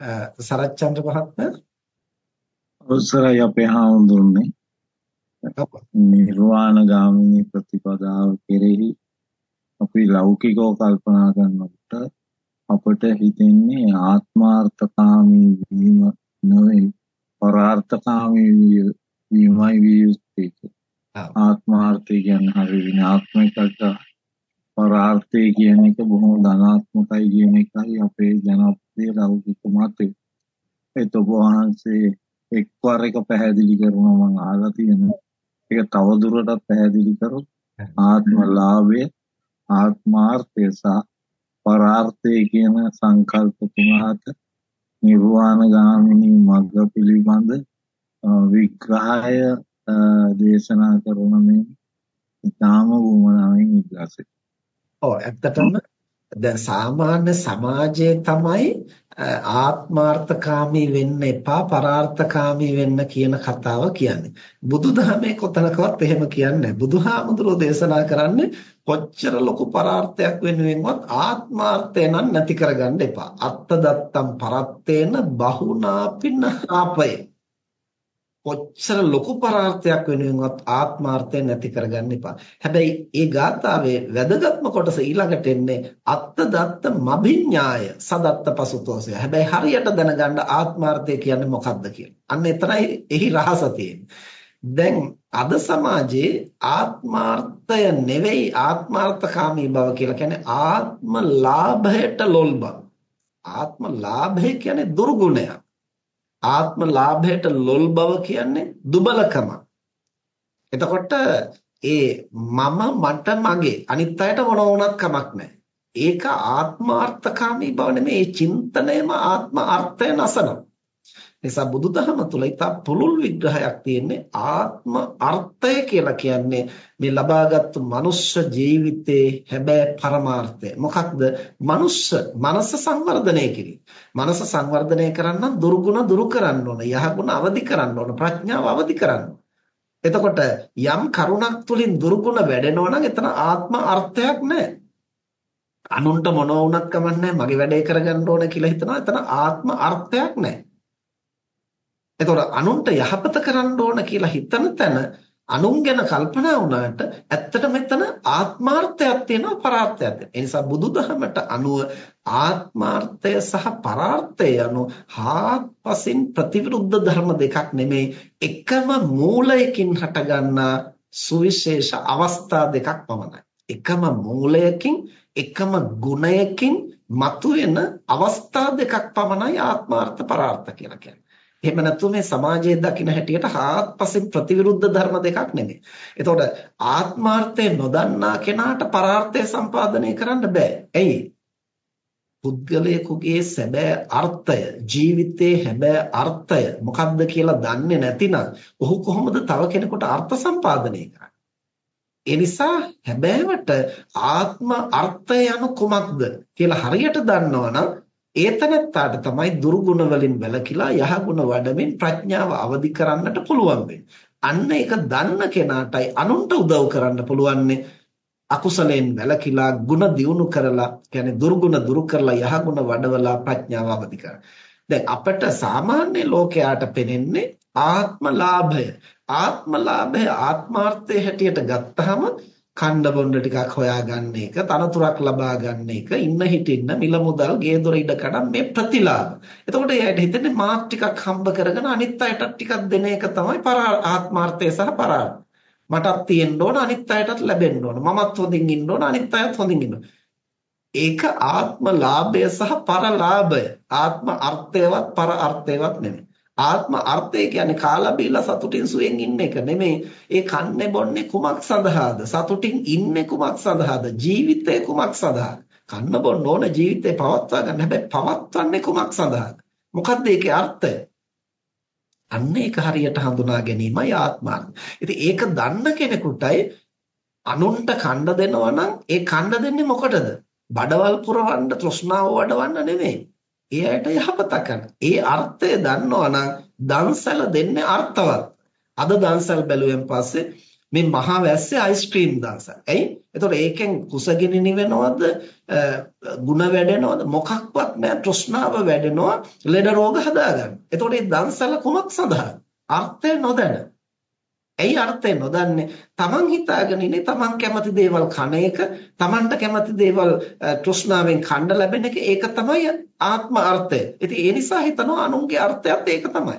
සරච්චන්ද්‍ර මහත්මයා? අවසරයි අපේ හාමුදුරනේ නිර්වාණ ගාමිනී ප්‍රතිපදාව කෙරෙහි අපි ලෞකිකව කල්පනා කරනකොට අපට හිතෙන්නේ ආත්මාර්ථකාමී වීම නෙවෙයි පරාර්ථකාමී වීමයි විය යුත්තේ ආත්මාර්ථය කියන්නේ හරි විනාත්මකට පරාර්ථය කියන එක බොහොම ධනාත්මකයි කියන එකයි අපේ ජනප්‍රිය ලෞකික මතය. ඒත් ඔබ වහන්සේ එක්වර එක පැහැදිලි කරනවා මම අහලා තියෙනවා. ඒක තවදුරටත් පැහැදිලි කරොත් ආත්මලාභය ආත්මාර්ථය සහ පරාර්ථය කියන සංකල්ප තුනකට නිර්වාණ ගාමිනී මග්ග පිළිබඳ විග්‍රහය දේශනා කරන මේ ඊටාම වුමනාවෙන් ඉල්ලාසෙ. ඔව් ඇත්තටම දැන් සාමාන්‍ය සමාජයේ තමයි ආත්මාර්ථකාමී වෙන්න එපා පරාර්ථකාමී වෙන්න කියන කතාව කියන්නේ. බුදුදහමේ කොතනකවත් එහෙම කියන්නේ බුදුහාමුදුරෝ දේශනා කරන්නේ කොච්චර ලොකු පරාර්ථයක් වෙනුවෙන්වත් ආත්මාර්ථය නම් නැති කරගන්න එපා. අත්ත දත්තම් පරත්තේන බහුනාපින ආපය. කොච්චර ලොකු පරාර්ථයක් වෙනුවෙන්වත් ආත්මාර්ථය නැති කරගන්න එපා. හැබැයි ඒ ගාථාවේ වැදගත්ම කොටස ඊළඟට එන්නේ අත්ත දත්ත මබිඤ්ඤාය සදත්ත පසුතෝසය. හැබැයි හරියට දැනගන්න ආත්මාර්ථය කියන්නේ මොකක්ද කියලා. අන්න එතරයි එහි රහස දැන් අද සමාජයේ ආත්මාර්ථය නෙවෙයි ආත්මාර්ථකාමී බව කියලා කියන්නේ ආත්ම ලාභයට ලොල් බව. ආත්ම ලාභය කියන්නේ දුර්ගුණයක්. ආත්ම ලාභයට ලොල් බව කියන්නේ දුබලකම. එතකොට ඒ මම මට මගේ අනිත් අයට මොන වුණත් කමක් නැහැ. ඒක ආත්මාර්ථකාමී බව නෙමෙයි චින්තනයම ආත්ම අර්ථය නසනවා. නිසා බුදුදහම තුල ඉතා පුළුල් විග්‍රහයක් තියෙන්නේ ආත්ම අර්ථය කියලා කියන්නේ මේ ලබාගත්තු මනුෂ්‍ය ජීවිතේ හැබෑ පරමාර්ථය. මොකක්ද? මනුෂ්‍ය මනස සංවර්ධනය කිරීම. මනස සංවර්ධනය කරන්න දුර්ගුණ දුරු කරන්න ඕන. යහගුණ අවදි කරන්න ඕන. ප්‍රඥාව අවදි කරන්න. එතකොට යම් කරුණක් තුලින් දුර්ගුණ වැඩෙනවා නම් එතන ආත්ම අර්ථයක් නැහැ. අනුන්ට මොන වුණත් කමන්නේ මගේ වැඩේ කරගන්න ඕන කියලා හිතනවා. එතන ආත්ම අර්ථයක් නැහැ. එතකොට අනුන්ට යහපත කරන්න ඕන කියලා හිතන තැන අනුන් ගැන කල්පනා වුණාට ඇත්තට මෙතන ආත්මාර්ථයක් තියෙනවා පරාර්ථයක් තියෙනවා. ඒ නිසා බුදුදහමට අනුව ආත්මාර්ථය සහ පරාර්ථය යනු හාත්පසින් ප්‍රතිවිරුද්ධ ධර්ම දෙකක් නෙමෙයි එකම මූලයකින් හටගන්නා සුවිශේෂ අවස්ථා දෙකක් පමණයි. එකම මූලයකින් එකම ගුණයකින් මතුවෙන අවස්ථා දෙකක් පමණයි ආත්මාර්ථ පරාර්ථ කියලා කියන්නේ. එහෙම නැත්නම් මේ සමාජයේ දකින්න හැටියට හාත්පසින් ප්‍රතිවිරුද්ධ ධර්ම දෙකක් නෙමෙයි. එතකොට ආත්මාර්ථය නොදන්නා කෙනාට පරාර්ථය සම්පාදනය කරන්න බෑ. ඇයි? පුද්ගලයෙකුගේ සැබෑ අර්ථය ජීවිතයේ හැබෑ අර්ථය මොකක්ද කියලා දන්නේ නැතිනම් ඔහු කොහොමද තව කෙනෙකුට අර්ථ සම්පාදනය කරන්නේ? ඒ නිසා හැබෑවට ආත්ම අර්ථය යනු කුමක්ද කියලා හරියට දන්නවනම් ඒතනත්තාට තමයි දුර්ගුණ වලින් වැළකීලා යහගුණ වඩමින් ප්‍රඥාව අවදි කරන්නට පුළුවන් අන්න ඒක දන්න කෙනාටයි අනුන්ට උදව් කරන්න පුළුවන්නේ අකුසලයෙන් වැළකීලා ಗುಣ දියුණු කරලා කියන්නේ දුර්ගුණ දුරු කරලා යහගුණ වඩවලා ප්‍රඥාව අවදි කරගන්න. දැන් අපිට සාමාන්‍ය ලෝකයාට පෙනෙන්නේ ආත්මලාභය. ආත්මලාභය ආත්මාර්ථය හැටියට ගත්තහම කණ්ඩ බොණ්ඩ ටිකක් හොයාගන්න එක, තනතුරක් ලබා ගන්න එක, ඉන්න හිටින්න මිල මුදල්, ගේ දොර ඉඩ කඩම් මේ ප්‍රතිලාභ. එතකොට එයාට හිතෙන්නේ මාක් ටිකක් හම්බ කරගෙන අනිත් අයටත් ටිකක් දෙන එක තමයි පරා ආත්මාර්ථය සහ පරාර්ථය. මටත් තියෙන්න ඕන අනිත් අයටත් ලැබෙන්න ඕන. මමත් හොඳින් ඉන්න ඕන අනිත් අයත් හොඳින් ඉන්න ඒක ආත්ම ලාභය සහ පරලාභය. ආත්ම අර්ථයවත් පර අර්ථයවත් නෙමෙයි. ආත්ම අර්ථය කියන්නේ කාලා බීලා සතුටින් සුවෙන් ඉන්න එක නෙමෙයි. ඒ කන්නේ බොන්නේ කුමක් සඳහාද? සතුටින් ඉන්නේ කුමක් සඳහාද? ජීවිතේ කුමක් සඳහාද? කන්න බොන්න ඕන ජීවිතේ පවත්වා ගන්න. හැබැයි පවත්වන්නේ කුමක් සඳහාද? මොකක්ද ඒකේ අර්ථය? අන්න ඒක හරියට හඳුනා ගැනීමයි ආත්මාර්ථය. ඉතින් ඒක දන්න කෙනෙකුටයි අනුන්ට කණ්ඩ දෙනවා නම් ඒ කණ්ඩ දෙන්නේ මොකටද? බඩවල් පුරවන්න තෘෂ්ණාව වඩවන්න නෙමෙයි. ඒ අයට යහපත කරන. ඒ අර්ථය දන්නවා නම් දන්සල දෙන්නේ අර්ථවත්. අද දන්සල් බැලුවෙන් පස්සේ මේ මහා වැස්සේ අයිස්ක්‍රීම් දාසක්. ඇයි? එතකොට ඒකෙන් කුසගිනි නිවෙනවද? ಗುಣ වැඩෙනවද? මොකක්වත් නෑ තෘෂ්ණාව වැඩෙනවා. ලෙඩ රෝග හදාගන්න. එතකොට මේ දන්සල කුමක් සඳහා? අර්ථය නොදැන. ඇයි අර්ථය නොදන්නේ? Taman හිතාගෙන ඉන්නේ Taman කැමති දේවල් කන එක, Tamanට කැමති දේවල් තෘෂ්ණාවෙන් කන්න ලැබෙන එක ඒක තමයි ආත්ම අර්ථය. ඉතින් ඒ නිසා හිතනවා අනුන්ගේ අර්ථයත් ඒක තමයි.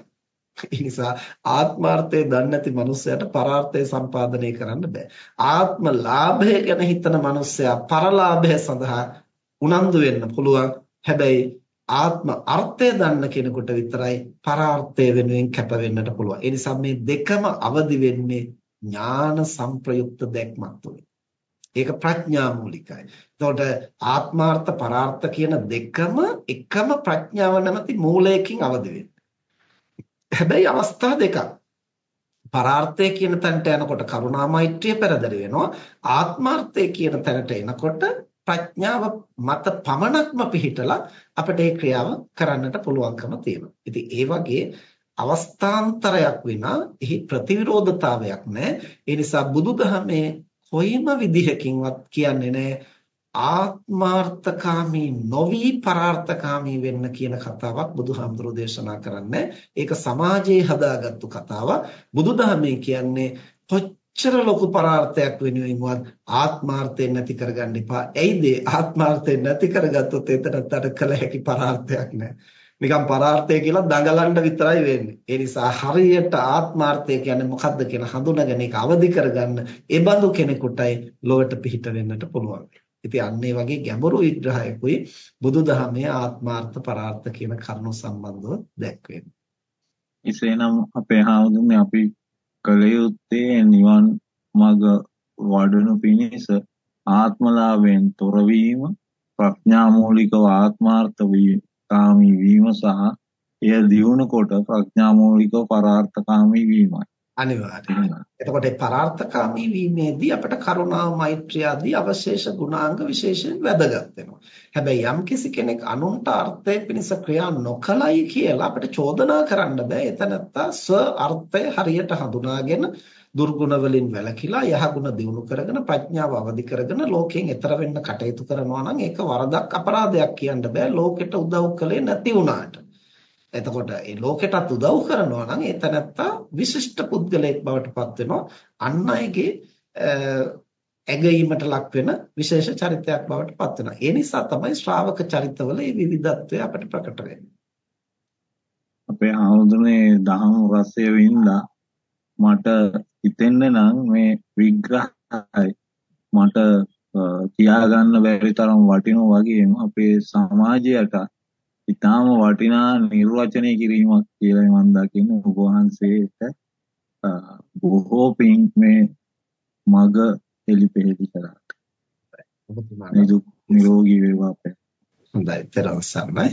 ඒ නිසා ආත්මාර්ථය දන්නේ නැති මනුස්සයට පරාර්ථය සම්පාදනය කරන්න බෑ. ආත්ම ලාභය ගැන හිතන මනුස්සයා පරලාභය සඳහා උනන්දු වෙන්න පුළුවන්. හැබැයි ආත්ම අර්ථය දන්න කෙනෙකුට විතරයි පරාර්ථය වෙනුවෙන් කැප වෙන්නට පුළුවන්. ඒ නිසා මේ දෙකම අවදි වෙන්නේ ඥාන සංප්‍රයුක්ත දැක්මක් තුළින්. ඒක ප්‍රඥා මූලිකයි. එතකොට ආත්මාර්ථ පරාර්ථ කියන දෙකම එකම ප්‍රඥාව නැමැති මූලයකින් අවදි වෙන්නේ. හැබැයි අවස්ථා දෙකක්. පරාර්ථය කියන තැනට යනකොට කරුණා මෛත්‍රිය පෙරදරි වෙනවා. ආත්මාර්ථය කියන තැනට එනකොට ප්‍රඥාව මත පමණක්ම පිහිටලා අපිට මේ ක්‍රියාව කරන්නට පුළුවන්කම තියෙනවා. ඉතින් ඒ වගේ අවස්ථාන්තරයක් විනා එහි ප්‍රතිවිරෝධතාවයක් නැහැ. ඒ නිසා බුදුදහමේ කොයිම විදිහකින්වත් කියන්නේ නැහැ ආත්මාර්ථකාමී නොවි පරාර්ථකාමී වෙන්න කියන කතාවක් බුදුහාමුදුරෝ දේශනා කරන්නේ. ඒක සමාජයේ හදාගත්තු කතාවක්. බුදුදහමේ කියන්නේ කොච්චර ලොකු පරාර්ථයක් වෙනුවෙන්වත් ආත්මාර්ථයෙන් නැති කරගන්න එපා. ඇයිද ආත්මාර්ථයෙන් නැති කරගත්තොත් එතනට අර කළ හැකි පරාර්ථයක් නැහැ. නිකන් පරාර්ථය කියලා දඟලන්න විතරයි වෙන්නේ. ඒ නිසා හරියට ආත්මාර්ථය කියන්නේ මොකක්ද කියලා හඳුනාගෙන ඒක අවදි කරගන්න ඒ බඳු කෙනෙකුටයි ලොවට පිහිට වෙන්නට පුළුවන්. ඉතින් අන්න ඒ වගේ ගැඹුරු විග්‍රහයකුයි බුදුදහමේ ආත්මාර්ථ පරාර්ථ කියන කරුණු සම්බන්ධව දැක්වෙන්නේ. එසේනම් අපේ හාමුදුරනේ අපි කළ යුත්තේ නිවන් මඟ වඩනු පිණිස ආත්මලාභයෙන් තොරවීම ප්‍රඥා මූලිකව ආත්මාර්ථ කාමී වීම සහ එය දියුණු කොට ප්‍රඥා මූලිකව පරාර්ථකාමී වීමයි. අනිවාර්යයෙන්. එතකොට මේ පරාර්ථකාමී වීමේදී අපට කරුණාව මෛත්‍රිය ආදී අවශේෂ ගුණාංග විශේෂයෙන් වැදගත් වෙනවා. හැබැයි යම්කිසි කෙනෙක් අනුන්ට අර්ථය පිණිස ක්‍රියා නොකලයි කියලා අපිට චෝදනා කරන්න බෑ. එතනත්තා ස්ව අර්ථය හරියට හඳුනාගෙන දුර්ගුණ වලින් වැළකීලා යහගුණ දියුණු කරගෙන ප්‍රඥාව අවදි කරගෙන ලෝකයෙන් එතර වෙන්න කටයුතු කරනවා නම් ඒක වරදක් අපරාධයක් කියන්න බෑ. ලෝකෙට උදව් කළේ නැති වුණාට. එතකොට ඒ ලෝකෙටත් උදව් කරනවා නම් ඒ තැනත්තා විශිෂ්ට පුද්ගලයෙක් බවට පත් වෙනවා අන් අයගේ ඇගීමට ලක් වෙන විශේෂ චරිතයක් බවට පත් වෙනවා. ඒ නිසා තමයි ශ්‍රාවක චරිතවල මේ විවිධත්වය අපිට ප්‍රකට වෙන්නේ. අපේ ආවුදුනේ දහම් රසය වින්දා මට හිතෙන්න නම් මේ විග්‍රහයි මට කියාගන්න බැරි තරම් වටිනවා වගේම අපේ සමාජයට ඉතාම වටිනා නිර්වචනය කිරීමක් කියලා මම දකින්නේ ඔබ වහන්සේට බොහෝ පින් මේ මග එලිපෙහෙලි කරාට. ඔබතුමාට නිරෝගී වේවා අපේ. හොඳයි, සම්මයි.